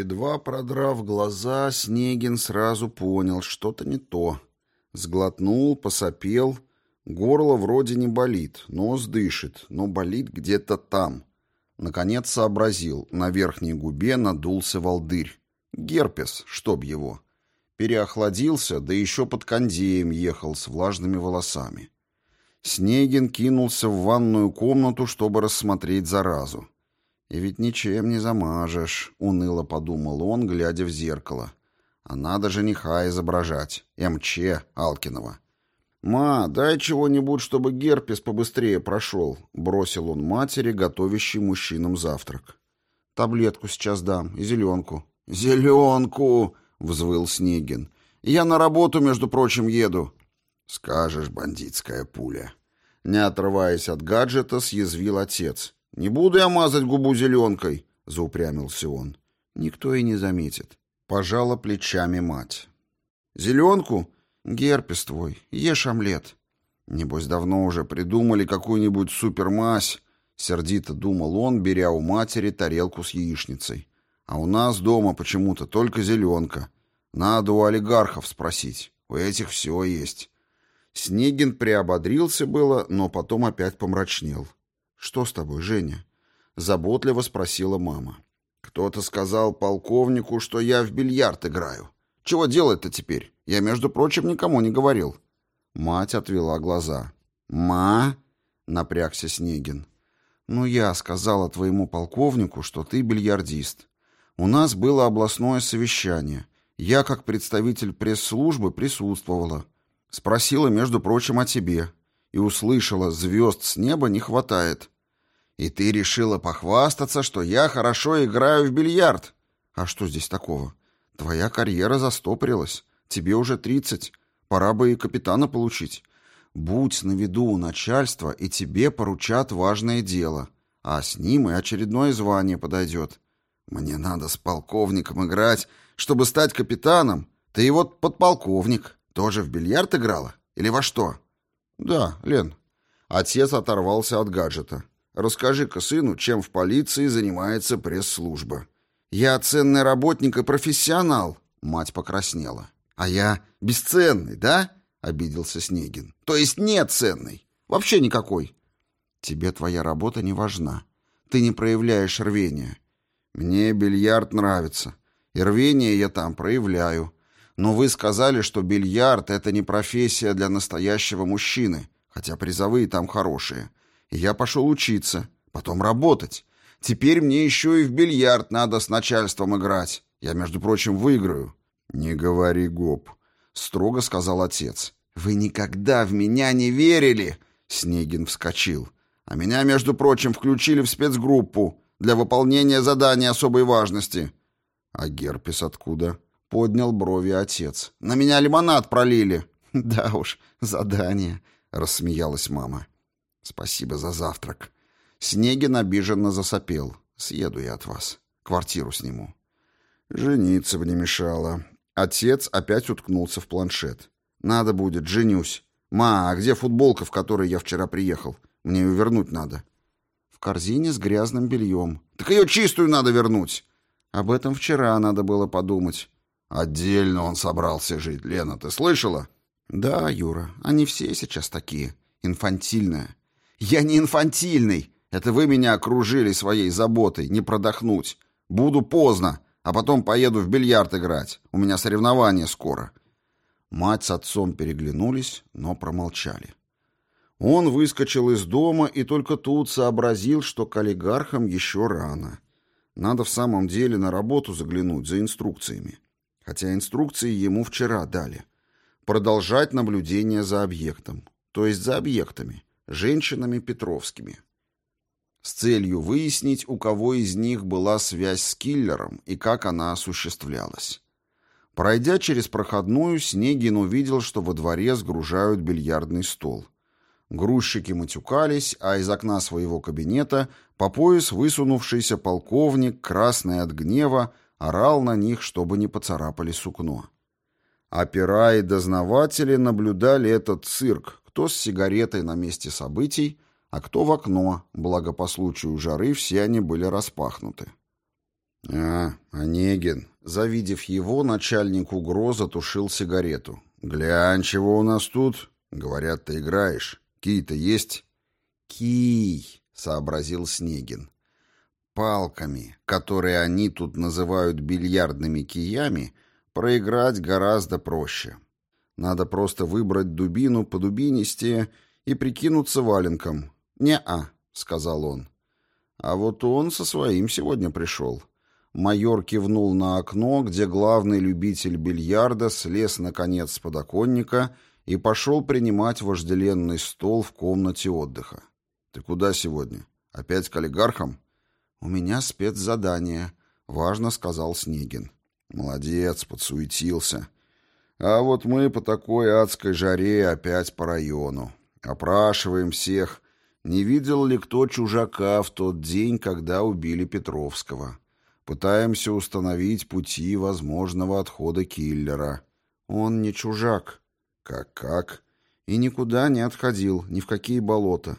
Едва продрав глаза, Снегин сразу понял, что-то не то. Сглотнул, посопел. Горло вроде не болит, нос дышит, но болит где-то там. Наконец сообразил, на верхней губе надулся волдырь. Герпес, чтоб его. Переохладился, да еще под кондеем ехал с влажными волосами. Снегин кинулся в ванную комнату, чтобы рассмотреть заразу. «И ведь ничем не замажешь», — уныло подумал он, глядя в зеркало. «А надо жениха изображать. МЧ Алкинова». «Ма, дай чего-нибудь, чтобы герпес побыстрее прошел», — бросил он матери, готовящей мужчинам завтрак. «Таблетку сейчас дам и зеленку». «Зеленку!» — взвыл Снегин. «Я на работу, между прочим, еду». «Скажешь, бандитская пуля». Не отрываясь от гаджета, съязвил отец. «Не буду я мазать губу зеленкой», — заупрямился он. «Никто и не заметит». Пожала плечами мать. «Зеленку? Герпес твой. Ешь омлет». Небось, давно уже придумали какую-нибудь супермазь, сердито думал он, беря у матери тарелку с яичницей. А у нас дома почему-то только зеленка. Надо у олигархов спросить. У этих все есть. Снегин приободрился было, но потом опять помрачнел. «Что с тобой, Женя?» — заботливо спросила мама. «Кто-то сказал полковнику, что я в бильярд играю. Чего делать-то теперь? Я, между прочим, никому не говорил». Мать отвела глаза. «Ма?» — напрягся Снегин. «Ну, я сказала твоему полковнику, что ты бильярдист. У нас было областное совещание. Я, как представитель пресс-службы, присутствовала. Спросила, между прочим, о тебе. И услышала, звезд с неба не хватает. И ты решила похвастаться, что я хорошо играю в бильярд. А что здесь такого? Твоя карьера застопорилась. Тебе уже тридцать. Пора бы и капитана получить. Будь на виду у начальства, и тебе поручат важное дело. А с ним и очередное звание подойдет. Мне надо с полковником играть, чтобы стать капитаном. Ты вот подполковник. Тоже в бильярд играла? Или во что? Да, Лен. Отец оторвался от гаджета. Расскажи-ка сыну, чем в полиции занимается пресс-служба. Я ценный работник и профессионал. Мать покраснела. А я бесценный, да? Обиделся Снегин. То есть нет ценный. Вообще никакой. Тебе твоя работа не важна. Ты не проявляешь рвения. Мне бильярд нравится. И рвение я там проявляю. Но вы сказали, что бильярд — это не профессия для настоящего мужчины, хотя призовые там хорошие. Я пошел учиться, потом работать. Теперь мне еще и в бильярд надо с начальством играть. Я, между прочим, выиграю». «Не говори гоп», — строго сказал отец. «Вы никогда в меня не верили!» Снегин вскочил. «А меня, между прочим, включили в спецгруппу для выполнения задания особой важности». «А герпес откуда?» — поднял брови отец. «На меня лимонад пролили». «Да уж, задание», — рассмеялась мама. Спасибо за завтрак. Снегин обиженно засопел. Съеду я от вас. Квартиру сниму. Жениться бы не мешало. Отец опять уткнулся в планшет. Надо будет, женюсь. Ма, а где футболка, в которой я вчера приехал? Мне ее вернуть надо. В корзине с грязным бельем. Так ее чистую надо вернуть. Об этом вчера надо было подумать. Отдельно он собрался жить, Лена, ты слышала? Да, Юра, они все сейчас такие. Инфантильная. «Я не инфантильный. Это вы меня окружили своей заботой, не продохнуть. Буду поздно, а потом поеду в бильярд играть. У меня соревнования скоро». Мать с отцом переглянулись, но промолчали. Он выскочил из дома и только тут сообразил, что к олигархам еще рано. Надо в самом деле на работу заглянуть за инструкциями. Хотя инструкции ему вчера дали. Продолжать наблюдение за объектом. То есть за объектами женщинами Петровскими, с целью выяснить, у кого из них была связь с киллером и как она осуществлялась. Пройдя через проходную, Снегин увидел, что во дворе сгружают бильярдный стол. Грузчики матюкались, а из окна своего кабинета по пояс высунувшийся полковник, красный от гнева, орал на них, чтобы не поцарапали сукно. Опера и дознаватели наблюдали этот цирк, кто с сигаретой на месте событий, а кто в окно, благо по случаю жары все они были распахнуты. А, Онегин. Завидев его, начальник угроза тушил сигарету. «Глянь, чего у нас тут?» «Говорят, ты играешь. Кий-то есть?» «Кий», — сообразил Снегин. «Палками, которые они тут называют бильярдными киями, проиграть гораздо проще. Надо просто выбрать дубину по дубинисте и прикинуться валенком. «Не-а», — сказал он. А вот он со своим сегодня пришел. Майор кивнул на окно, где главный любитель бильярда слез наконец с подоконника и пошел принимать вожделенный стол в комнате отдыха. «Ты куда сегодня? Опять к олигархам?» «У меня спецзадание», — важно сказал Снегин. «Молодец, подсуетился. А вот мы по такой адской жаре опять по району. Опрашиваем всех, не видел ли кто чужака в тот день, когда убили Петровского. Пытаемся установить пути возможного отхода киллера. Он не чужак. Как-как? И никуда не отходил, ни в какие болота.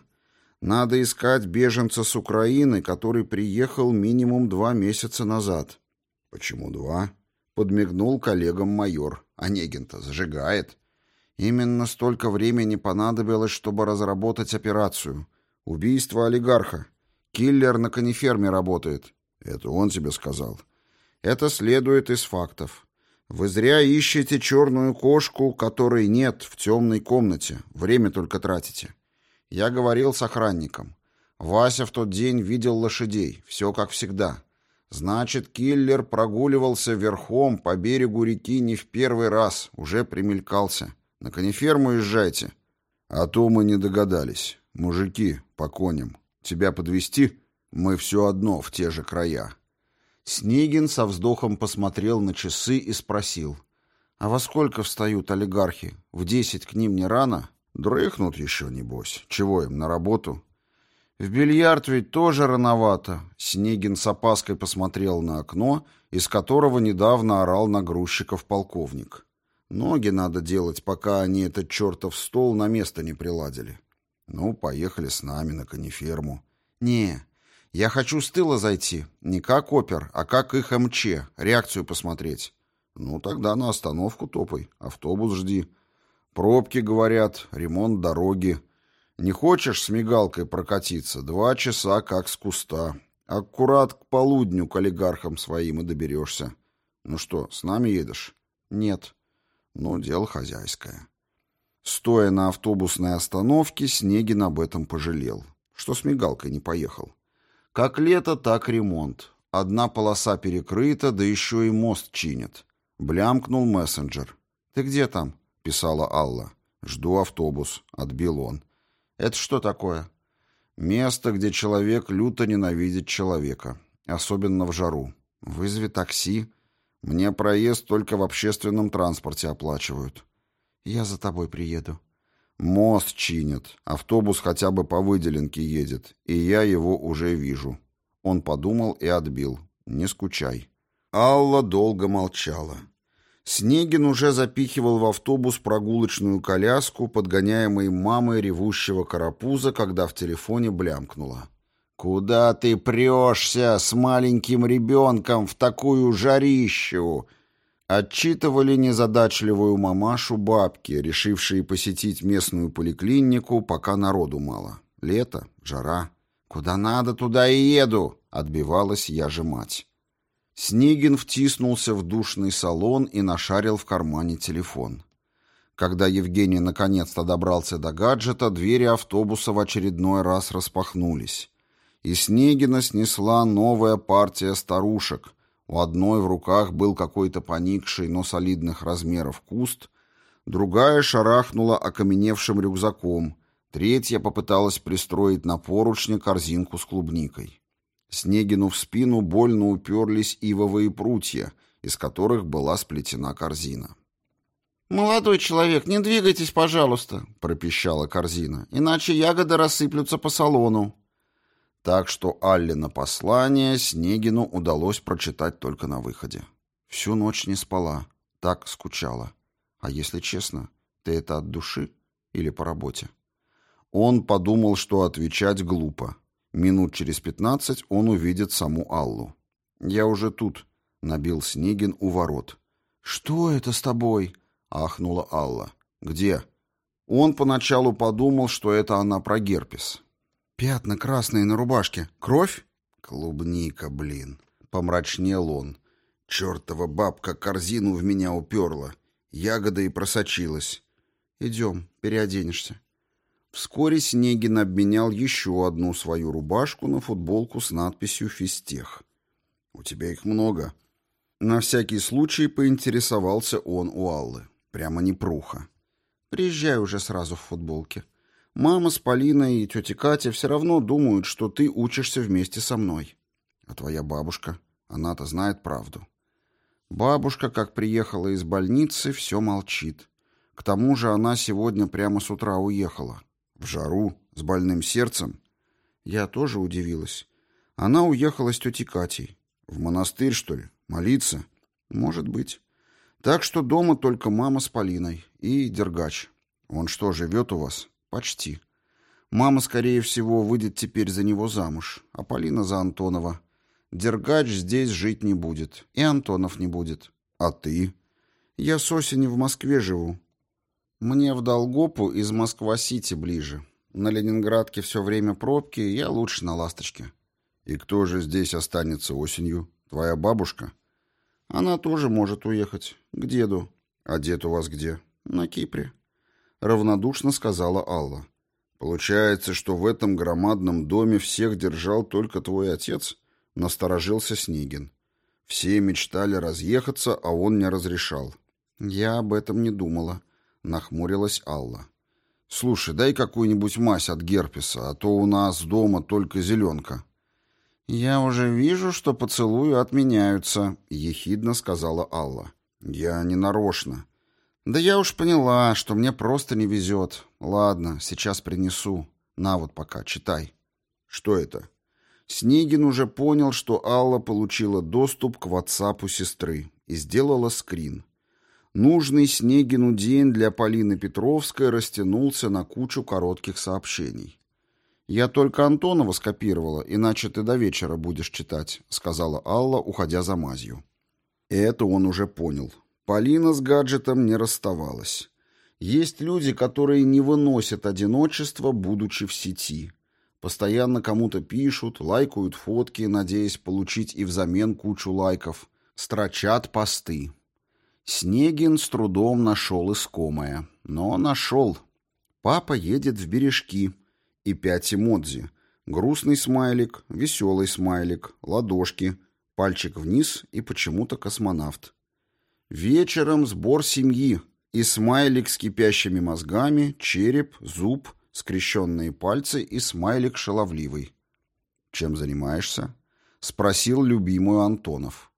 Надо искать беженца с Украины, который приехал минимум два месяца назад. Почему два? Подмигнул коллегам майор. Онегин-то зажигает. Именно столько времени понадобилось, чтобы разработать операцию. Убийство олигарха. Киллер на каниферме работает. Это он тебе сказал. Это следует из фактов. Вы зря ищете черную кошку, которой нет в темной комнате. Время только тратите. Я говорил с охранником. Вася в тот день видел лошадей. Все как всегда. Значит, киллер прогуливался верхом по берегу реки не в первый раз, уже примелькался. На каниферму езжайте. А то мы не догадались. Мужики, по коням. Тебя подвести? Мы все одно в те же края. Снегин со вздохом посмотрел на часы и спросил. «А во сколько встают олигархи? В десять к ним не рано?» «Дрыхнут еще, небось. Чего им, на работу?» «В бильярд ведь тоже рановато». Снегин с опаской посмотрел на окно, из которого недавно орал на грузчиков полковник. «Ноги надо делать, пока они этот чертов стол на место не приладили. Ну, поехали с нами на каниферму. Не, я хочу с тыла зайти. Не как опер, а как их МЧ. Реакцию посмотреть. Ну, тогда на остановку топай. Автобус жди. Пробки, говорят, ремонт дороги. Не хочешь с мигалкой прокатиться? Два часа как с куста. Аккурат к полудню к олигархам своим и доберешься. Ну что, с нами едешь? Нет. Ну, дело хозяйское. Стоя на автобусной остановке, Снегин об этом пожалел. Что с мигалкой не поехал. Как лето, так ремонт. Одна полоса перекрыта, да еще и мост чинят. Блямкнул мессенджер. «Ты где там?» — писала Алла. «Жду автобус», — отбил он. «Это что такое?» «Место, где человек люто ненавидит человека. Особенно в жару. Вызови такси. Мне проезд только в общественном транспорте оплачивают». Я за тобой приеду. Мост чинят. Автобус хотя бы по выделенке едет. И я его уже вижу. Он подумал и отбил. Не скучай. Алла долго молчала. Снегин уже запихивал в автобус прогулочную коляску, подгоняемой мамой ревущего карапуза, когда в телефоне блямкнуло. «Куда ты прешься с маленьким ребенком в такую жарищу?» Отчитывали незадачливую мамашу бабки, решившие посетить местную поликлинику, пока народу мало. Лето, жара. «Куда надо, туда и еду!» — отбивалась я же мать. Снегин втиснулся в душный салон и нашарил в кармане телефон. Когда Евгений наконец-то добрался до гаджета, двери автобуса в очередной раз распахнулись. И Снегина снесла новая партия старушек — у одной в руках был какой-то поникший, но солидных размеров куст, другая шарахнула окаменевшим рюкзаком, третья попыталась пристроить на поручне корзинку с клубникой. Снегину в спину больно уперлись ивовые прутья, из которых была сплетена корзина. «Молодой человек, не двигайтесь, пожалуйста», — пропищала корзина, «иначе ягоды рассыплются по салону». Так что Аллина послание Снегину удалось прочитать только на выходе. Всю ночь не спала, так скучала. А если честно, ты это от души или по работе? Он подумал, что отвечать глупо. Минут через пятнадцать он увидит саму Аллу. «Я уже тут», — набил Снегин у ворот. «Что это с тобой?» — ахнула Алла. «Где?» Он поначалу подумал, что это она про герпес. «Пятна красные на рубашке. Кровь?» «Клубника, блин!» — помрачнел он. «Чертова бабка корзину в меня уперла. Ягода и просочилась. Идем, переоденешься». Вскоре Снегин обменял еще одну свою рубашку на футболку с надписью «Физтех». «У тебя их много». На всякий случай поинтересовался он у Аллы. Прямо непруха. «Приезжай уже сразу в футболке. Мама с Полиной и тетя Катя все равно думают, что ты учишься вместе со мной. А твоя бабушка, она-то знает правду». Бабушка, как приехала из больницы, все молчит. К тому же она сегодня прямо с утра уехала. В жару, с больным сердцем. Я тоже удивилась. Она уехала с тетей Катей. В монастырь, что ли? Молиться? Может быть. Так что дома только мама с Полиной и Дергач. Он что, живет у вас? Почти. Мама, скорее всего, выйдет теперь за него замуж, а Полина за Антонова. Дергач здесь жить не будет, и Антонов не будет. А ты? Я с осени в Москве живу, мне в Долгопу из Москва-Сити ближе. На Ленинградке все время пробки, я лучше на «Ласточке». И кто же здесь останется осенью? Твоя бабушка? Она тоже может уехать. К деду. А дед у вас где? На Кипре. Равнодушно сказала Алла. Получается, что в этом громадном доме всех держал только твой отец? Насторожился Снегин. Все мечтали разъехаться, а он не разрешал. Я об этом не думала. — нахмурилась Алла. «Слушай, дай какую-нибудь мазь от герпеса, а то у нас дома только зеленка». «Я уже вижу, что поцелуи отменяются», — ехидно сказала Алла. «Я не нарочно». «Да я уж поняла, что мне просто не везет. Ладно, сейчас принесу. На вот пока, читай». «Что это?» Снегин уже понял, что Алла получила доступ к ватсапу сестры и сделала скрин. Нужный Снегину день для Полины Петровской растянулся на кучу коротких сообщений. «Я только Антонова скопировала, иначе ты до вечера будешь читать», — сказала Алла, уходя за мазью. Это он уже понял. Полина с гаджетом не расставалась. Есть люди, которые не выносят одиночество, будучи в сети. Постоянно кому-то пишут, лайкают фотки, надеясь получить и взамен кучу лайков. Строчат посты. Снегин с трудом нашел искомое. Но нашел. Папа едет в бережки. И пять эмодзи. Грустный смайлик, веселый смайлик, ладошки, пальчик вниз и почему-то космонавт. Вечером сбор семьи. И смайлик с кипящими мозгами, череп, зуб, скрещенные пальцы и смайлик шаловливый. «Чем занимаешься?» — спросил любимую Антонов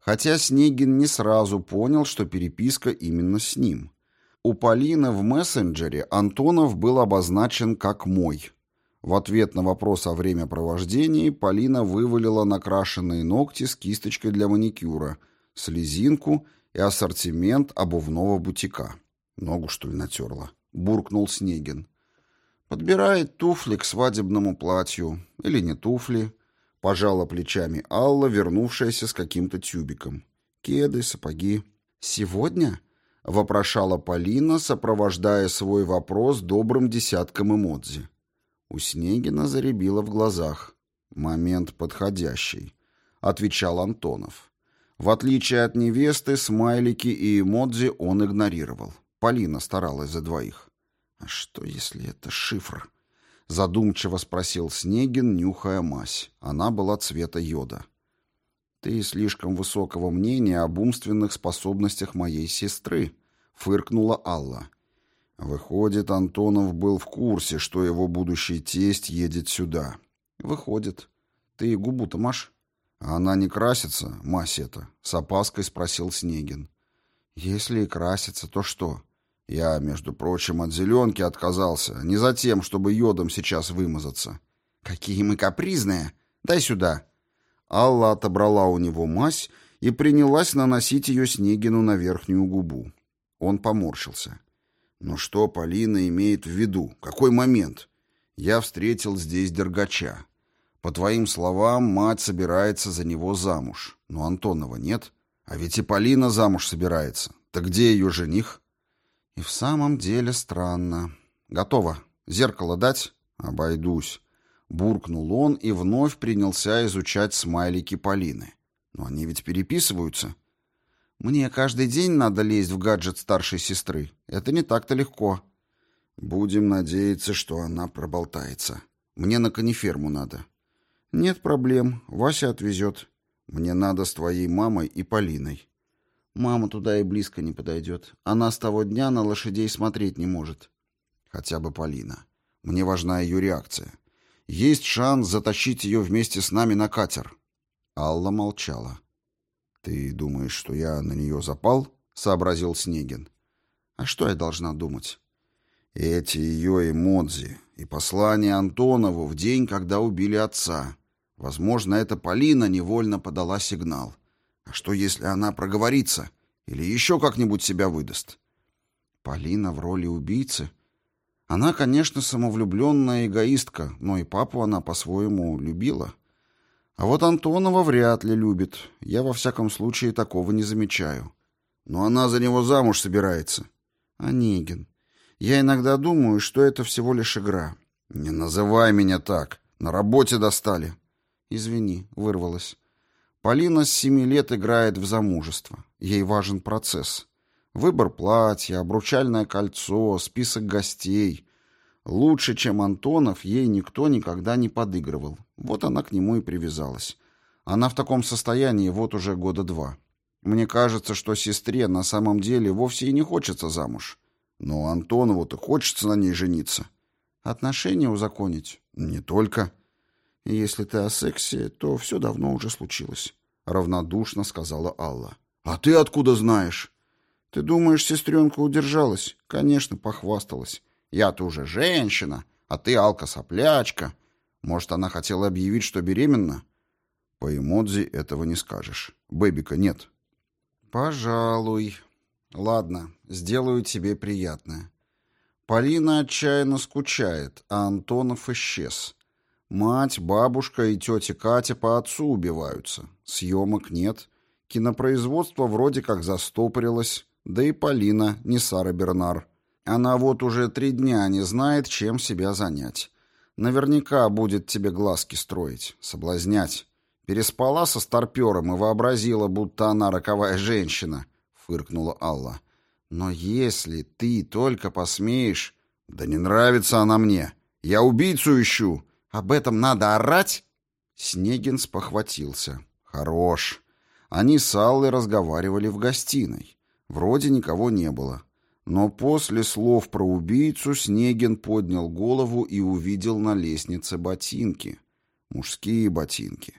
хотя Снегин не сразу понял, что переписка именно с ним. У Полины в мессенджере Антонов был обозначен как «мой». В ответ на вопрос о времяпровождении Полина вывалила накрашенные ногти с кисточкой для маникюра, слезинку и ассортимент обувного бутика. «Ногу, что ли, натерла?» — буркнул Снегин. «Подбирает туфли к свадебному платью. Или не туфли. Пожала плечами Алла, вернувшаяся с каким-то тюбиком. Кеды, сапоги. «Сегодня?» — вопрошала Полина, сопровождая свой вопрос добрым десятком эмодзи. У Снегина заребило в глазах. «Момент подходящий», — отвечал Антонов. В отличие от невесты, смайлики и эмодзи он игнорировал. Полина старалась за двоих. «А что, если это шифр?» Задумчиво спросил Снегин, нюхая мазь. Она была цвета йода. «Ты слишком высокого мнения об умственных способностях моей сестры», — фыркнула Алла. «Выходит, Антонов был в курсе, что его будущий тесть едет сюда». «Выходит. Ты губу-то маш?» «Она не красится, мазь эта?» — с опаской спросил Снегин. «Если и красится, то что?» Я, между прочим, от зеленки отказался, не за тем, чтобы йодом сейчас вымазаться. Какие мы капризные! Дай сюда. Алла отобрала у него мазь и принялась наносить ее Снегину на верхнюю губу. Он поморщился. Но «Ну что Полина имеет в виду? Какой момент? Я встретил здесь Дергача. По твоим словам, мать собирается за него замуж. Но Антонова нет. А ведь и Полина замуж собирается. Так где ее жених? И в самом деле странно. Готово. Зеркало дать? Обойдусь. Буркнул он и вновь принялся изучать смайлики Полины. Но они ведь переписываются. Мне каждый день надо лезть в гаджет старшей сестры. Это не так-то легко. Будем надеяться, что она проболтается. Мне на кониферму надо. Нет проблем, Вася отвезет. Мне надо с твоей мамой и Полиной. Мама туда и близко не подойдет. Она с того дня на лошадей смотреть не может. Хотя бы Полина. Мне важна ее реакция. Есть шанс затащить ее вместе с нами на катер. Алла молчала. «Ты думаешь, что я на нее запал?» — сообразил Снегин. «А что я должна думать?» «Эти ее эмодзи и послание Антонову в день, когда убили отца. Возможно, эта Полина невольно подала сигнал. А что, если она проговорится или еще как-нибудь себя выдаст?» «Полина в роли убийцы?» Она, конечно, самовлюбленная эгоистка, но и папу она по-своему любила. А вот Антонова вряд ли любит. Я во всяком случае такого не замечаю. Но она за него замуж собирается. Онегин. Я иногда думаю, что это всего лишь игра. Не называй меня так. На работе достали. Извини, вырвалась. Полина с семи лет играет в замужество. Ей важен процесс. Выбор платья, обручальное кольцо, список гостей. Лучше, чем Антонов, ей никто никогда не подыгрывал. Вот она к нему и привязалась. Она в таком состоянии вот уже года два. Мне кажется, что сестре на самом деле вовсе и не хочется замуж. Но Антонову-то хочется на ней жениться. Отношения узаконить? Не только. Если ты о сексе, то все давно уже случилось. Равнодушно сказала Алла. А ты откуда знаешь? Ты думаешь, сестренка удержалась? Конечно, похвасталась. Я-то уже женщина, а ты алка-соплячка. Может, она хотела объявить, что беременна? По эмодзи этого не скажешь. Бэбика нет. Пожалуй. Ладно, сделаю тебе приятное. Полина отчаянно скучает, а Антонов исчез. Мать, бабушка и тетя Катя по отцу убиваются. Съемок нет. Кинопроизводство вроде как застопорилось. Да и Полина, не Сара Бернар. Она вот уже три дня не знает, чем себя занять. Наверняка будет тебе глазки строить, соблазнять. Переспала со старпером и вообразила, будто она роковая женщина, фыркнула Алла. Но если ты только посмеешь... Да не нравится она мне. Я убийцу ищу. Об этом надо орать? Снегин спохватился. Хорош. Они с Аллой разговаривали в гостиной. Вроде никого не было. Но после слов про убийцу Снегин поднял голову и увидел на лестнице ботинки. Мужские ботинки.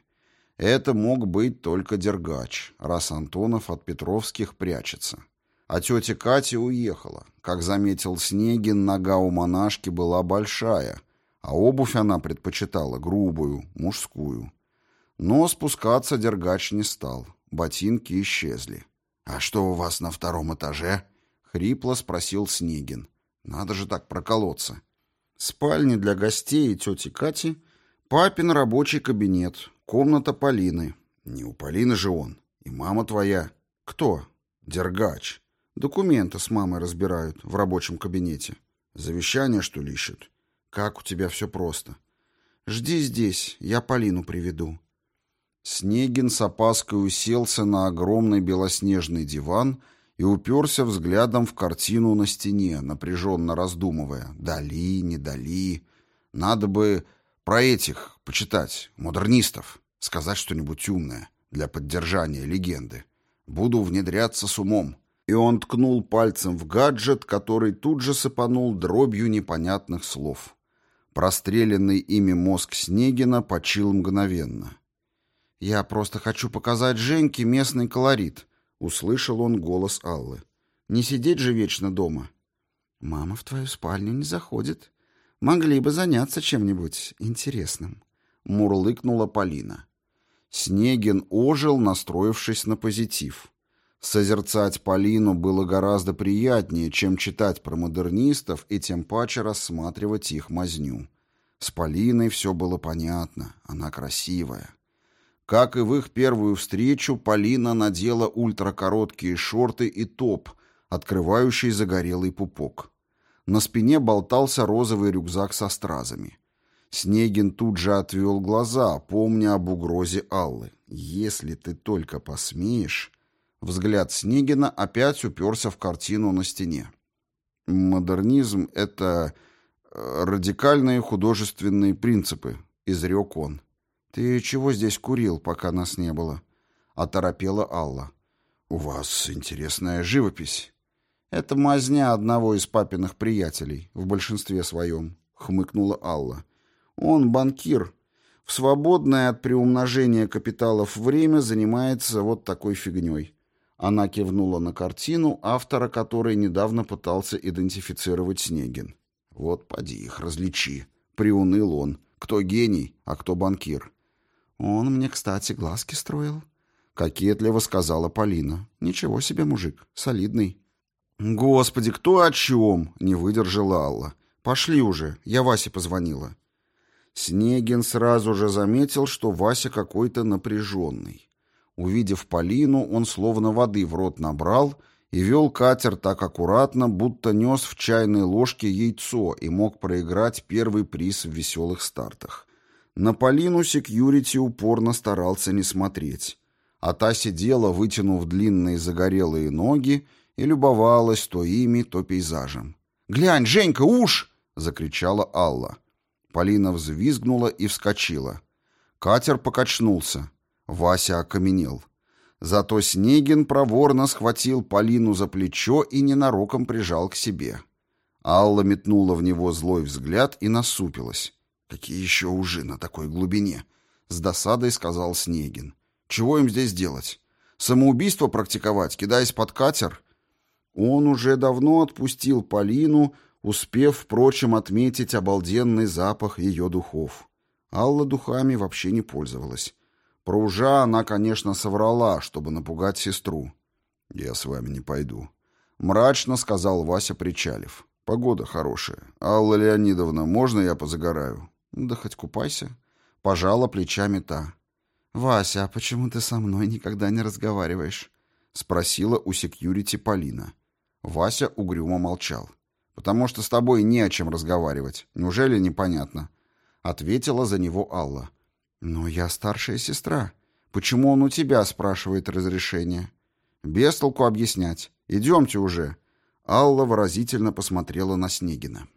Это мог быть только Дергач, раз Антонов от Петровских прячется. А тетя Катя уехала. Как заметил Снегин, нога у монашки была большая, а обувь она предпочитала грубую, мужскую. Но спускаться Дергач не стал. Ботинки исчезли. «А что у вас на втором этаже?» Хрипло спросил Снегин. Надо же так проколоться. Спальня для гостей и тети Кати, папин рабочий кабинет, комната Полины. Не у Полины же он. И мама твоя. Кто? Дергач. Документы с мамой разбирают в рабочем кабинете. Завещание, что ли? Как у тебя все просто. Жди здесь, я Полину приведу. Снегин с опаской уселся на огромный белоснежный диван и уперся взглядом в картину на стене, напряженно раздумывая, дали, не дали. Надо бы про этих почитать, модернистов, сказать что-нибудь умное для поддержания легенды. Буду внедряться с умом. И он ткнул пальцем в гаджет, который тут же сыпанул дробью непонятных слов. Простреленный ими мозг Снегина почил мгновенно. «Я просто хочу показать Женьке местный колорит», Услышал он голос Аллы. «Не сидеть же вечно дома». «Мама в твою спальню не заходит. Могли бы заняться чем-нибудь интересным», — мурлыкнула Полина. Снегин ожил, настроившись на позитив. Созерцать Полину было гораздо приятнее, чем читать про модернистов и тем паче рассматривать их мазню. С Полиной все было понятно, она красивая. Как и в их первую встречу, Полина надела ультракороткие шорты и топ, открывающий загорелый пупок. На спине болтался розовый рюкзак со стразами. Снегин тут же отвел глаза, помня об угрозе Аллы. «Если ты только посмеешь...» Взгляд Снегина опять уперся в картину на стене. «Модернизм — это э, радикальные художественные принципы», — изрек он. «Ты чего здесь курил, пока нас не было?» — оторопела Алла. «У вас интересная живопись». «Это мазня одного из папиных приятелей, в большинстве своем», — хмыкнула Алла. «Он банкир. В свободное от приумножения капиталов время занимается вот такой фигней. Она кивнула на картину, автора которой недавно пытался идентифицировать Снегин. «Вот поди их различи», — приуныл он. «Кто гений, а кто банкир?» «Он мне, кстати, глазки строил», — кокетливо сказала Полина. «Ничего себе мужик, солидный». «Господи, кто о чем?» — не выдержала Алла. «Пошли уже, я Васе позвонила». Снегин сразу же заметил, что Вася какой-то напряженный. Увидев Полину, он словно воды в рот набрал и вел катер так аккуратно, будто нес в чайной ложке яйцо и мог проиграть первый приз в веселых стартах. На Полину секьюрити упорно старался не смотреть, а та сидела, вытянув длинные загорелые ноги, и любовалась то ими, то пейзажем. «Глянь, Женька, уж!» — закричала Алла. Полина взвизгнула и вскочила. Катер покачнулся. Вася окаменел. Зато Снегин проворно схватил Полину за плечо и ненароком прижал к себе. Алла метнула в него злой взгляд и насупилась. «Какие еще ужи на такой глубине?» — с досадой сказал Снегин. «Чего им здесь делать? Самоубийство практиковать, кидаясь под катер?» Он уже давно отпустил Полину, успев, впрочем, отметить обалденный запах ее духов. Алла духами вообще не пользовалась. Про ужа она, конечно, соврала, чтобы напугать сестру. «Я с вами не пойду», — мрачно сказал Вася Причалев. «Погода хорошая. Алла Леонидовна, можно я позагораю?» «Да хоть купайся». Пожала плечами та. «Вася, а почему ты со мной никогда не разговариваешь?» — спросила у секьюрити Полина. Вася угрюмо молчал. «Потому что с тобой не о чем разговаривать. Неужели непонятно?» Ответила за него Алла. «Но я старшая сестра. Почему он у тебя спрашивает разрешение?» «Без толку объяснять. Идемте уже». Алла выразительно посмотрела на Снегина.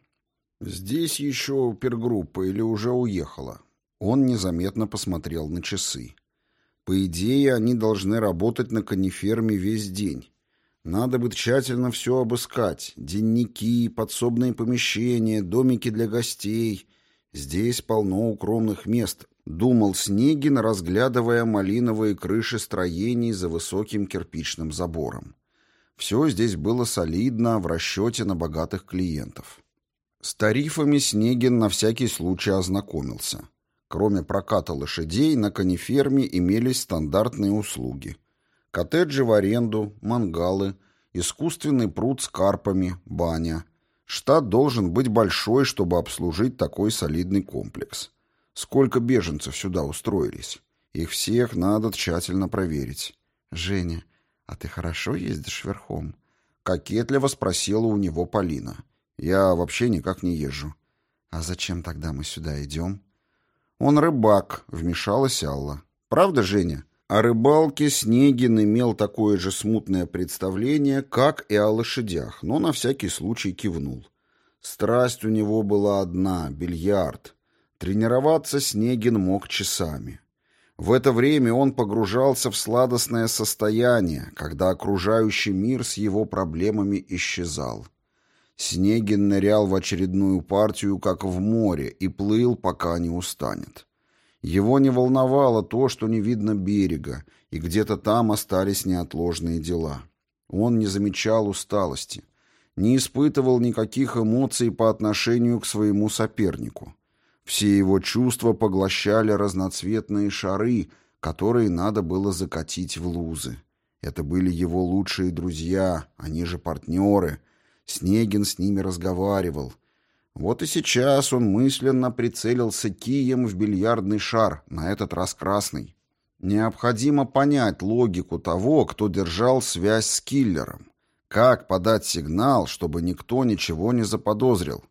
«Здесь еще пергруппа или уже уехала?» Он незаметно посмотрел на часы. «По идее, они должны работать на каниферме весь день. Надо бы тщательно все обыскать. Денники, подсобные помещения, домики для гостей. Здесь полно укромных мест, Думал Снегин, разглядывая малиновые крыши строений за высоким кирпичным забором. Все здесь было солидно, в расчете на богатых клиентов. С тарифами Снегин на всякий случай ознакомился. Кроме проката лошадей, на кониферме имелись стандартные услуги. Коттеджи в аренду, мангалы, искусственный пруд с карпами, баня. Штат должен быть большой, чтобы обслужить такой солидный комплекс. Сколько беженцев сюда устроились? Их всех надо тщательно проверить. Женя, а ты хорошо ездишь верхом? Кокетливо спросила у него Полина. Я вообще никак не езжу. А зачем тогда мы сюда идем? Он рыбак, вмешалась Алла. Правда, Женя? О рыбалке Снегин имел такое же смутное представление, как и о лошадях, но на всякий случай кивнул. Страсть у него была одна — бильярд. Тренироваться Снегин мог часами. В это время он погружался в сладостное состояние, когда окружающий мир с его проблемами исчезал. Снегин нырял в очередную партию, как в море, и плыл, пока не устанет. Его не волновало то, что не видно берега, и где-то там остались неотложные дела. Он не замечал усталости, не испытывал никаких эмоций по отношению к своему сопернику. Все его чувства поглощали разноцветные шары, которые надо было закатить в лузы. Это были его лучшие друзья, они же партнеры. Снегин с ними разговаривал. Вот и сейчас он мысленно прицелился кием в бильярдный шар, на этот раз красный. Необходимо понять логику того, кто держал связь с киллером. Как подать сигнал, чтобы никто ничего не заподозрил?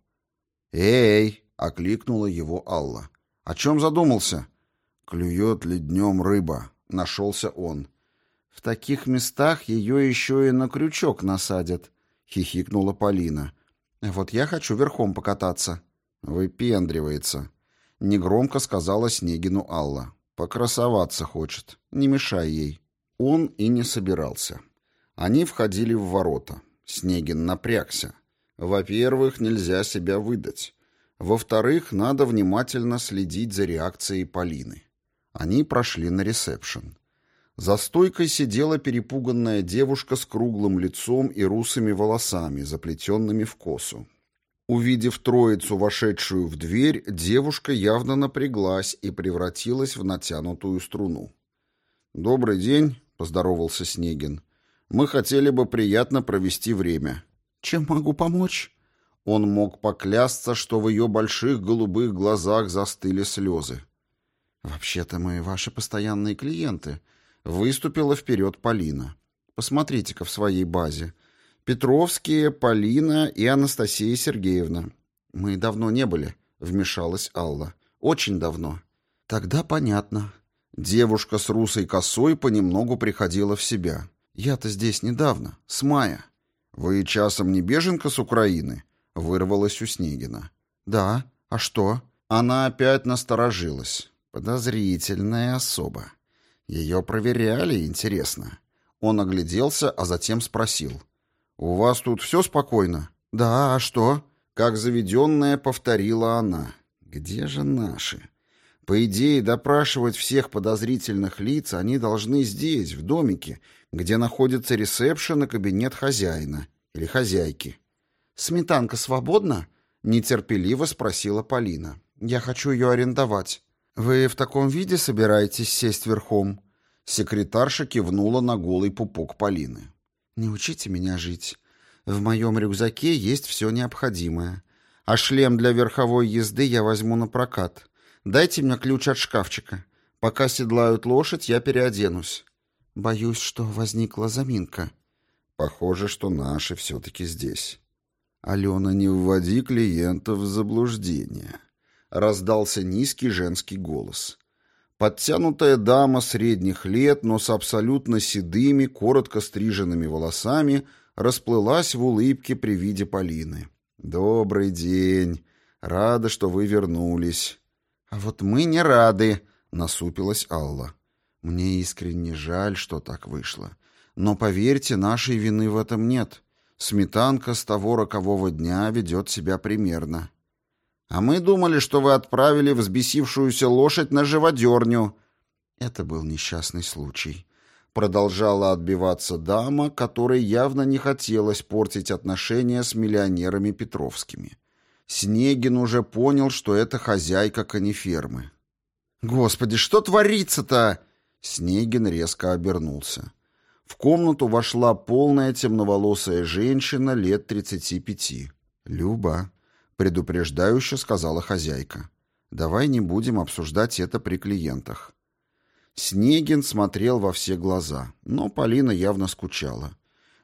«Эй!» — окликнула его Алла. «О чем задумался?» «Клюет ли днем рыба?» — нашелся он. «В таких местах ее еще и на крючок насадят», — хихикнула Полина. «Вот я хочу верхом покататься». «Выпендривается», — негромко сказала Снегину Алла. «Покрасоваться хочет. Не мешай ей». Он и не собирался. Они входили в ворота. Снегин напрягся. Во-первых, нельзя себя выдать. Во-вторых, надо внимательно следить за реакцией Полины. Они прошли на ресепшн. За стойкой сидела перепуганная девушка с круглым лицом и русыми волосами, заплетенными в косу. Увидев троицу, вошедшую в дверь, девушка явно напряглась и превратилась в натянутую струну. «Добрый день», — поздоровался Снегин. «Мы хотели бы приятно провести время». «Чем могу помочь?» Он мог поклясться, что в ее больших голубых глазах застыли слезы. «Вообще-то мы ваши постоянные клиенты», — выступила вперед Полина. «Посмотрите-ка в своей базе. Петровские, Полина и Анастасия Сергеевна». «Мы давно не были», — вмешалась Алла. «Очень давно». «Тогда понятно». Девушка с русой косой понемногу приходила в себя. «Я-то здесь недавно, с мая». «Вы часом не беженка с Украины?» — вырвалась у Снегина. «Да. А что?» Она опять насторожилась. Подозрительная особа. Ее проверяли, интересно. Он огляделся, а затем спросил. «У вас тут все спокойно?» «Да, а что?» Как заведенная повторила она. «Где же наши?» По идее, допрашивать всех подозрительных лиц они должны здесь, в домике, где находится ресепшн и кабинет хозяина или хозяйки. «Сметанка свободна?» — нетерпеливо спросила Полина. «Я хочу ее арендовать». «Вы в таком виде собираетесь сесть верхом?» Секретарша кивнула на голый пупок Полины. «Не учите меня жить. В моем рюкзаке есть все необходимое. А шлем для верховой езды я возьму на прокат. Дайте мне ключ от шкафчика. Пока седлают лошадь, я переоденусь. Боюсь, что возникла заминка». «Похоже, что наши все-таки здесь». «Алена, не вводи клиентов в заблуждение», раздался низкий женский голос. Подтянутая дама средних лет, но с абсолютно седыми, коротко стриженными волосами, расплылась в улыбке при виде Полины. «Добрый день. Рада, что вы вернулись». «А вот мы не рады», — насупилась Алла. «Мне искренне жаль, что так вышло. Но, поверьте, нашей вины в этом нет. Сметанка с того рокового дня ведет себя примерно. А мы думали, что вы отправили взбесившуюся лошадь на живодерню. Это был несчастный случай. Продолжала отбиваться дама, которой явно не хотелось портить отношения с миллионерами Петровскими. Снегин уже понял, что это хозяйка конифермы. «Господи, что творится-то?» Снегин резко обернулся. В комнату вошла полная темноволосая женщина лет тридцати пяти. «Люба», предупреждающе сказала хозяйка. Давай не будем обсуждать это при клиентах. Снегин смотрел во все глаза, но Полина явно скучала.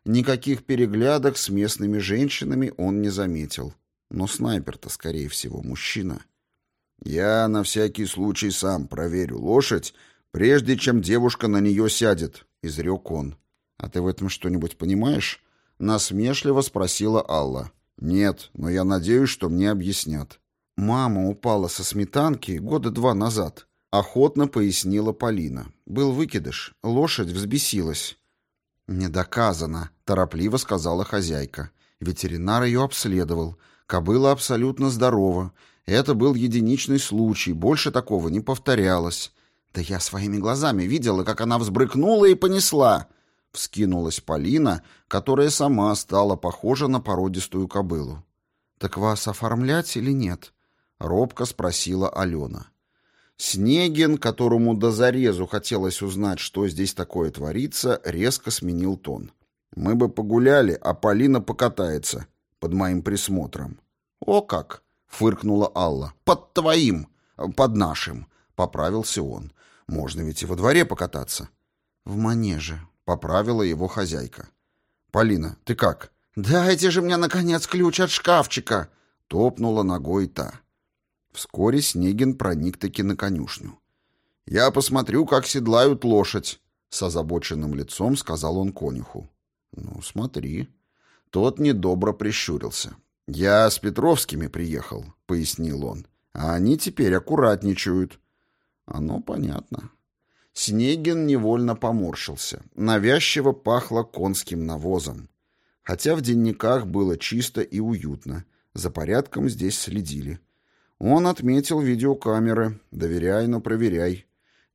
Никаких переглядок с местными женщинами он не заметил. Но снайпер-то, скорее всего, мужчина. «Я на всякий случай сам проверю лошадь, прежде чем девушка на нее сядет», — изрек он. «А ты в этом что-нибудь понимаешь?» — насмешливо спросила Алла. «Нет, но я надеюсь, что мне объяснят». «Мама упала со сметанки года два назад», — охотно пояснила Полина. «Был выкидыш. Лошадь взбесилась». «Не доказано», — торопливо сказала хозяйка. Ветеринар ее обследовал. Кобыла абсолютно здорова. Это был единичный случай, больше такого не повторялось. Да я своими глазами видела, как она взбрыкнула и понесла. — вскинулась Полина, которая сама стала похожа на породистую кобылу. «Так вас оформлять или нет?» — робко спросила Алена. Снегин, которому до зарезу хотелось узнать, что здесь такое творится, резко сменил тон. «Мы бы погуляли, а Полина покатается под моим присмотром». «О как!» фыркнула Алла. «Под твоим! Под нашим!» — поправился он. «Можно ведь и во дворе покататься». «В манеже», — поправила его хозяйка. «Полина, ты как?» «Дайте же мне, наконец, ключ от шкафчика!» — топнула ногой та. Вскоре Снегин проник-таки на конюшню. «Я посмотрю, как седлают лошадь», — с озабоченным лицом сказал он конюху. «Ну, смотри». Тот недобро прищурился. «Я с Петровскими приехал», — пояснил он. «А они теперь аккуратничают». «Оно понятно». Снегин невольно поморщился. Навязчиво пахло конским навозом. Хотя в денниках было чисто и уютно. За порядком здесь следили. Он отметил видеокамеры. Доверяй, но проверяй.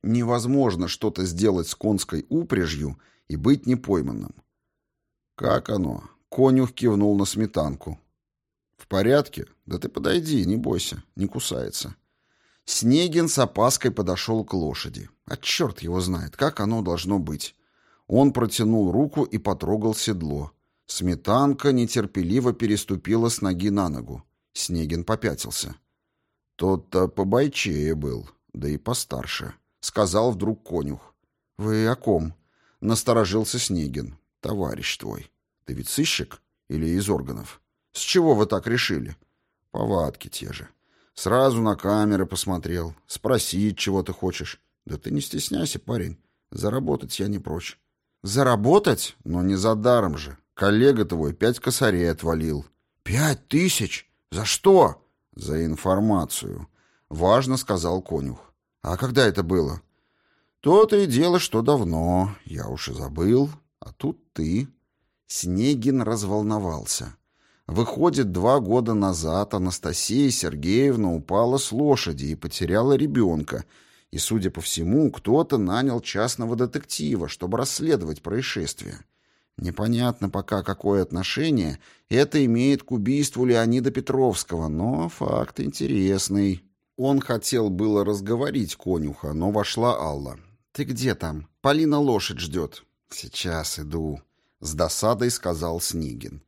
Невозможно что-то сделать с конской упряжью и быть непойманным. «Как оно?» Конюх кивнул на сметанку. «В порядке? Да ты подойди, не бойся, не кусается». Снегин с опаской подошел к лошади. А черт его знает, как оно должно быть. Он протянул руку и потрогал седло. Сметанка нетерпеливо переступила с ноги на ногу. Снегин попятился. Тот-то побойчее был, да и постарше, — сказал вдруг конюх. — Вы о ком? — насторожился Снегин. — Товарищ твой. Ты ведь сыщик? Или из органов? С чего вы так решили? Повадки те же. Сразу на камеры посмотрел. Спросить, чего ты хочешь. Да ты не стесняйся, парень. Заработать я не прочь. Заработать? Но не за даром же. Коллега твой пять косарей отвалил. Пять тысяч? За что? За информацию. Важно, сказал конюх. А когда это было? То-то и дело, что давно. Я уж и забыл. А тут ты. Снегин разволновался. Выходит, два года назад Анастасия Сергеевна упала с лошади и потеряла ребенка, и, судя по всему, кто-то нанял частного детектива, чтобы расследовать происшествие. Непонятно пока, какое отношение это имеет к убийству Леонида Петровского, но факт интересный. Он хотел было разговорить конюха, но вошла Алла. «Ты где там? Полина лошадь ждет». «Сейчас иду», — с досадой сказал Снегин.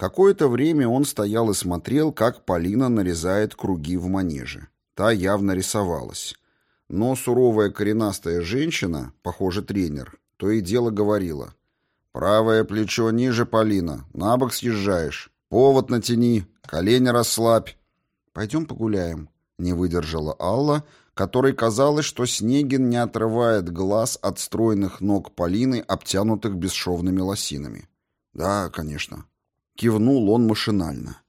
Какое-то время он стоял и смотрел, как Полина нарезает круги в манеже. Та явно рисовалась. Но суровая коренастая женщина, похоже, тренер, то и дело говорила. «Правое плечо ниже, Полина, на бок съезжаешь. Повод натяни, колени расслабь». «Пойдем погуляем», — не выдержала Алла, которой казалось, что Снегин не отрывает глаз от стройных ног Полины, обтянутых бесшовными лосинами. «Да, конечно», Кивнул он машинально.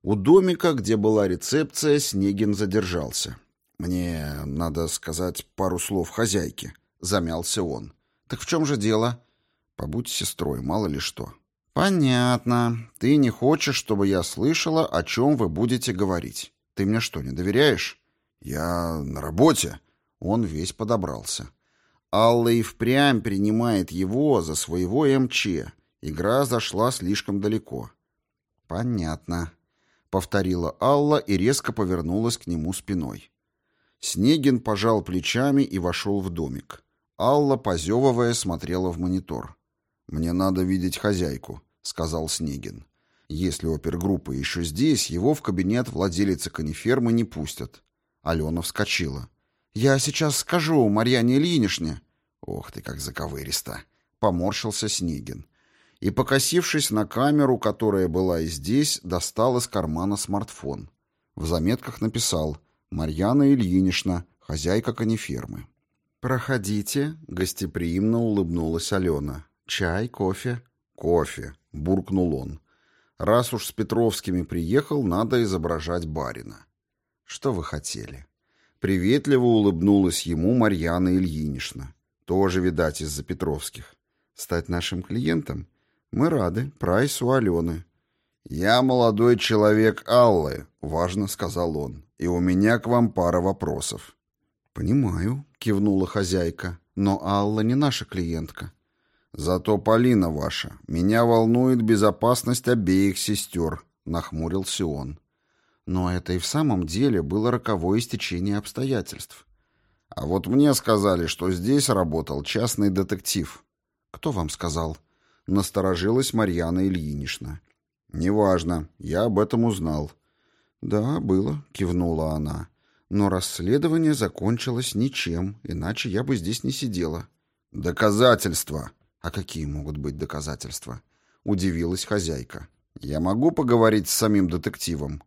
У домика, где была рецепция, Снегин задержался. «Мне надо сказать пару слов хозяйке», — замялся он. «Так в чем же дело?» «Побудь сестрой, мало ли что». «Понятно. Ты не хочешь, чтобы я слышала, о чем вы будете говорить. Ты мне что, не доверяешь?» «Я на работе». Он весь подобрался. Алла и впрямь принимает его за своего МЧ, Игра зашла слишком далеко. «Понятно», — повторила Алла и резко повернулась к нему спиной. Снегин пожал плечами и вошел в домик. Алла, позевывая, смотрела в монитор. «Мне надо видеть хозяйку», — сказал Снегин. «Если опергруппа еще здесь, его в кабинет владелицы конифермы не пустят». Алена вскочила. «Я сейчас скажу Марьяне Ильиничне». «Ох ты, как заковыристо!» — поморщился Снегин и, покосившись на камеру, которая была и здесь, достал из кармана смартфон. В заметках написал «Марьяна Ильинична, хозяйка конифермы». «Проходите», — гостеприимно улыбнулась Алена. «Чай, кофе?» «Кофе», — буркнул он. «Раз уж с Петровскими приехал, надо изображать барина». «Что вы хотели?» Приветливо улыбнулась ему Марьяна Ильинична. Тоже, видать, из-за Петровских. «Стать нашим клиентом?» «Мы рады. Прайс у Алены». «Я молодой человек Аллы», — важно сказал он, — «и у меня к вам пара вопросов». «Понимаю», — кивнула хозяйка, — «но Алла не наша клиентка». «Зато Полина ваша. Меня волнует безопасность обеих сестер», — нахмурился он. Но это и в самом деле было роковое стечение обстоятельств. «А вот мне сказали, что здесь работал частный детектив». «Кто вам сказал?» Насторожилась Марьяна Ильинична. «Неважно, я об этом узнал. «Да, было», — кивнула она. «Но расследование закончилось ничем, иначе я бы здесь не сидела». «Доказательства!» «А какие могут быть доказательства?» — удивилась хозяйка. «Я могу поговорить с самим детективом?»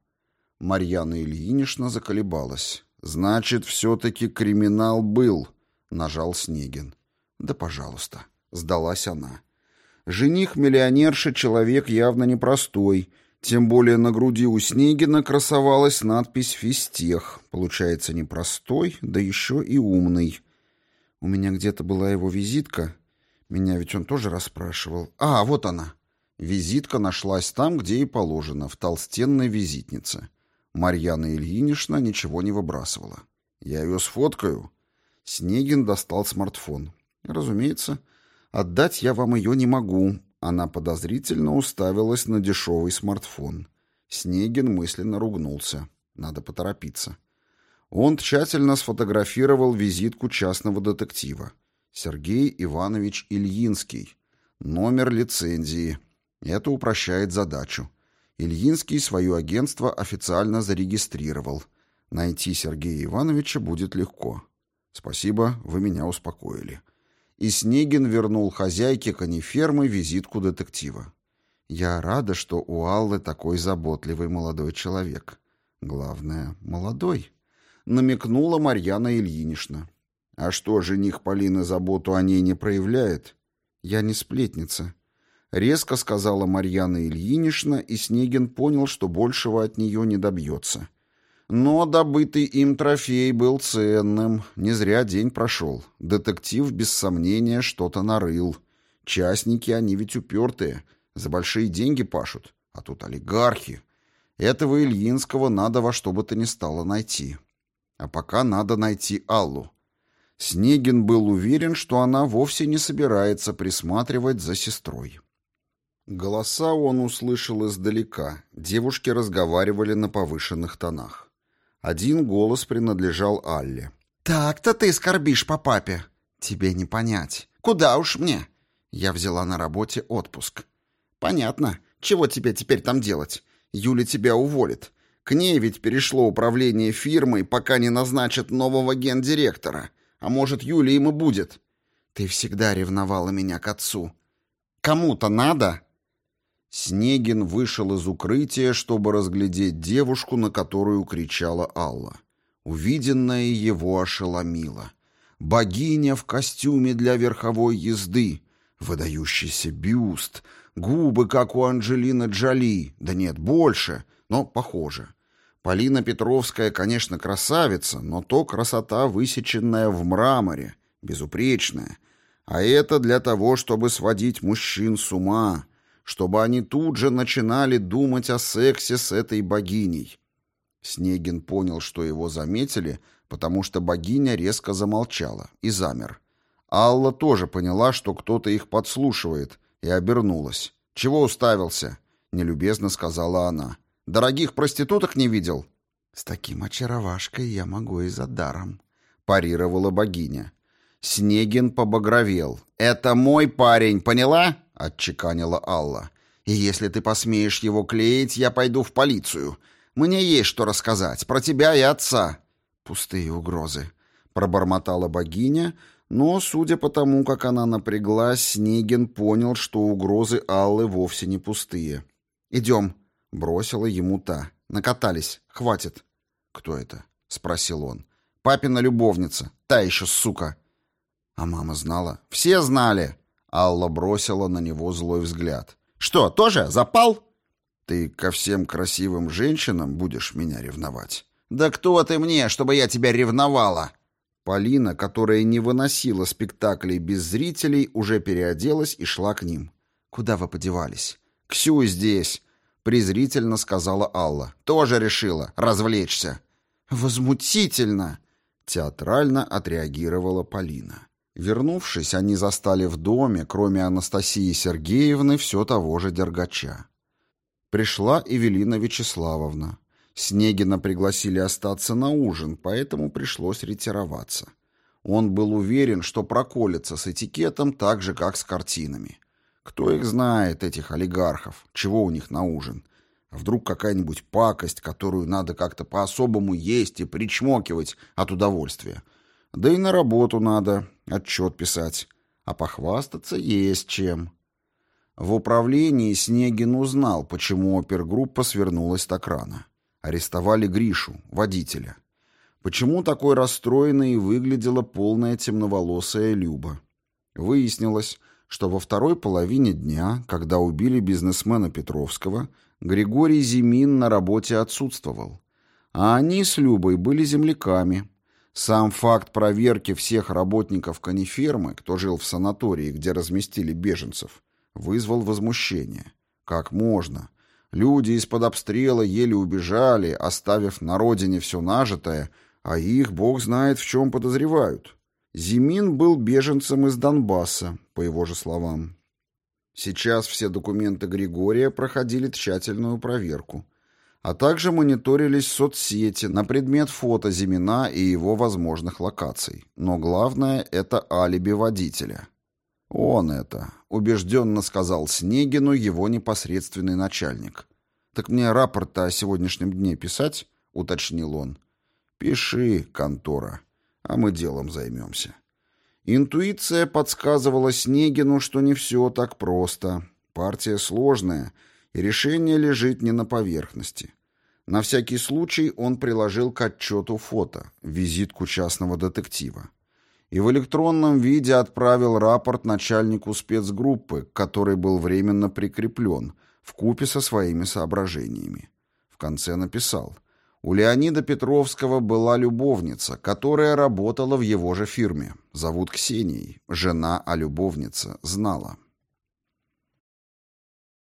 Марьяна Ильинична заколебалась. «Значит, все-таки криминал был», — нажал Снегин. «Да, пожалуйста», — сдалась она. «Жених миллионерши человек явно непростой, тем более на груди у Снегина красовалась надпись «Фистех». Получается, непростой, да еще и умный. У меня где-то была его визитка. Меня ведь он тоже расспрашивал. А, вот она. Визитка нашлась там, где и положено, в толстенной визитнице. Марьяна Ильинична ничего не выбрасывала. «Я ее сфоткаю». Снегин достал смартфон. «Разумеется. Отдать я вам ее не могу». Она подозрительно уставилась на дешевый смартфон. Снегин мысленно ругнулся. Надо поторопиться. Он тщательно сфотографировал визитку частного детектива. Сергей Иванович Ильинский. Номер лицензии. Это упрощает задачу. Ильинский свое агентство официально зарегистрировал. Найти Сергея Ивановича будет легко. Спасибо, вы меня успокоили. И Снегин вернул хозяйке конифермы визитку детектива. Я рада, что у Аллы такой заботливый молодой человек. Главное, молодой. Намекнула Марьяна Ильинична. А что, жених Полины заботу о ней не проявляет? Я не сплетница. Резко сказала Марьяна Ильинична, и Снегин понял, что большего от нее не добьется. Но добытый им трофей был ценным. Не зря день прошел. Детектив, без сомнения, что-то нарыл. Частники, они ведь упертые. За большие деньги пашут. А тут олигархи. Этого Ильинского надо во что бы то ни стало найти. А пока надо найти Аллу. Снегин был уверен, что она вовсе не собирается присматривать за сестрой. Голоса он услышал издалека. Девушки разговаривали на повышенных тонах. Один голос принадлежал Алле. «Так-то ты скорбишь по папе. Тебе не понять. Куда уж мне?» Я взяла на работе отпуск. «Понятно. Чего тебе теперь там делать? Юля тебя уволит. К ней ведь перешло управление фирмой, пока не назначат нового гендиректора. А может, Юля им и будет. Ты всегда ревновала меня к отцу. Кому-то надо?» Снегин вышел из укрытия, чтобы разглядеть девушку, на которую кричала Алла. Увиденное его ошеломило. Богиня в костюме для верховой езды, выдающийся бюст, губы, как у Анджелины Джоли, да нет, больше, но похоже. Полина Петровская, конечно, красавица, но то красота, высеченная в мраморе, безупречная. А это для того, чтобы сводить мужчин с ума, чтобы они тут же начинали думать о сексе с этой богиней. Снегин понял, что его заметили, потому что богиня резко замолчала и замер. Алла тоже поняла, что кто-то их подслушивает, и обернулась. «Чего уставился?» — нелюбезно сказала она. «Дорогих проституток не видел?» «С таким очаровашкой я могу и за даром», — парировала богиня. Снегин побагровел. «Это мой парень, поняла?» — отчеканила Алла. «И если ты посмеешь его клеить, я пойду в полицию. Мне есть что рассказать про тебя и отца». «Пустые угрозы», — пробормотала богиня, но, судя по тому, как она напряглась, Снегин понял, что угрозы Аллы вовсе не пустые. «Идем», — бросила ему та. «Накатались. Хватит». «Кто это?» — спросил он. «Папина любовница. Та еще сука». А мама знала? «Все знали!» Алла бросила на него злой взгляд. «Что, тоже запал?» «Ты ко всем красивым женщинам будешь меня ревновать?» «Да кто ты мне, чтобы я тебя ревновала?» Полина, которая не выносила спектаклей без зрителей, уже переоделась и шла к ним. «Куда вы подевались?» «Ксю здесь», — презрительно сказала Алла. «Тоже решила развлечься». «Возмутительно!» — театрально отреагировала Полина. Вернувшись, они застали в доме, кроме Анастасии Сергеевны, все того же Дергача. Пришла Эвелина Вячеславовна. Снегина пригласили остаться на ужин, поэтому пришлось ретироваться. Он был уверен, что проколется с этикетом так же, как с картинами. Кто их знает, этих олигархов, чего у них на ужин? А вдруг какая-нибудь пакость, которую надо как-то по-особому есть и причмокивать от удовольствия. Да и на работу надо отчет писать. А похвастаться есть чем. В управлении Снегин узнал, почему опергруппа свернулась так рано. Арестовали Гришу, водителя. Почему такой расстроенной выглядела полная темноволосая Люба? Выяснилось, что во второй половине дня, когда убили бизнесмена Петровского, Григорий Зимин на работе отсутствовал. А они с Любой были земляками. Сам факт проверки всех работников конифермы, кто жил в санатории, где разместили беженцев, вызвал возмущение. Как можно? Люди из-под обстрела еле убежали, оставив на родине все нажитое, а их бог знает в чем подозревают. Зимин был беженцем из Донбасса, по его же словам. Сейчас все документы Григория проходили тщательную проверку, а также мониторились соцсети на предмет фото Зимина и его возможных локаций. Но главное — это алиби водителя. «Он это», — убежденно сказал Снегину его непосредственный начальник. «Так мне рапорт о сегодняшнем дне писать?» — уточнил он. «Пиши, контора, а мы делом займемся». Интуиция подсказывала Снегину, что не все так просто. Партия сложная, решение лежит не на поверхности. На всякий случай он приложил к отчету фото, визитку частного детектива и в электронном виде отправил рапорт начальнику спецгруппы, который был временно прикреплен, в купе со своими соображениями. В конце написал «У Леонида Петровского была любовница, которая работала в его же фирме. Зовут Ксенией. Жена, а любовница знала».